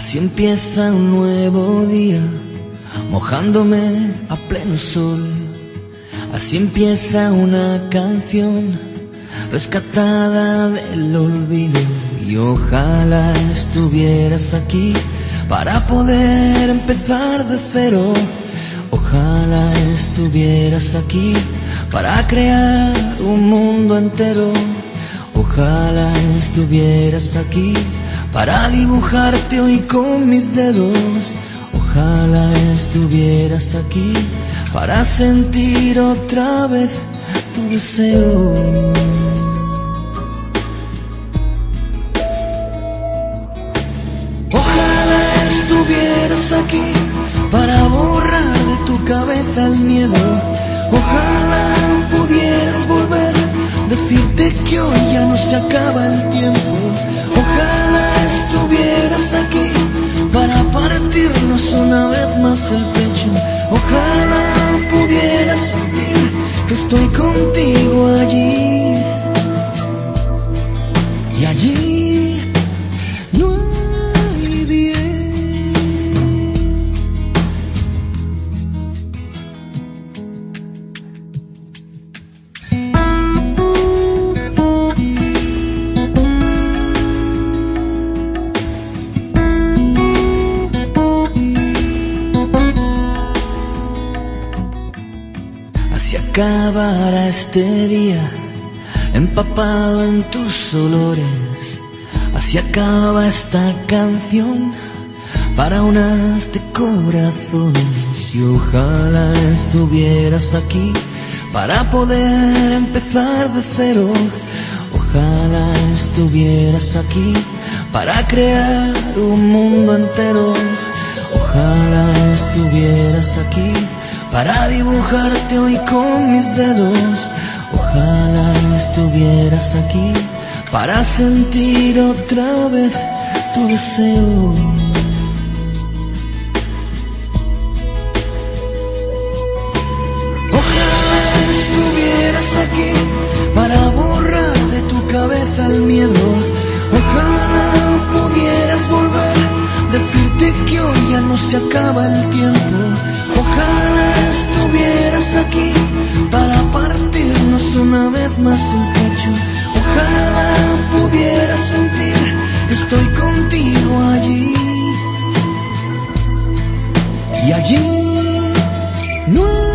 Así empieza un nuevo día, mojándome a pleno sol. Así empieza una canción, rescatada del olvido. Y ojalá estuvieras aquí para poder empezar de cero. Ojalá estuvieras aquí para crear un mundo entero. Ojalá estuvieras aquí para dibujarte hoy con mis dedos. Ojalá estuvieras aquí para sentir otra vez tu deseo. Ojalá estuvieras aquí para borrar de tu cabeza el miedo. Ojalá pudieras volver, decirte que hoy ya no se acaba el tiempo. Ojalá estuvieras aquí para partirnos una vez más el pecho. Ojalá pudieras sentir que estoy contigo allí. Así acabará este día, empapado en tus olores. Así acaba esta canción para unas de corazones. Y ojalá estuvieras aquí para poder empezar de cero. Ojalá estuvieras aquí para crear un mundo entero. Ojalá estuvieras aquí para dibujarte hoy con mis dedos. Ojalá estuvieras aquí para sentir otra vez tu deseo. Ojalá estuvieras aquí para borrar de tu cabeza el miedo. Ojalá pudieras volver, decirte que hoy ya no se acaba el tiempo. 你。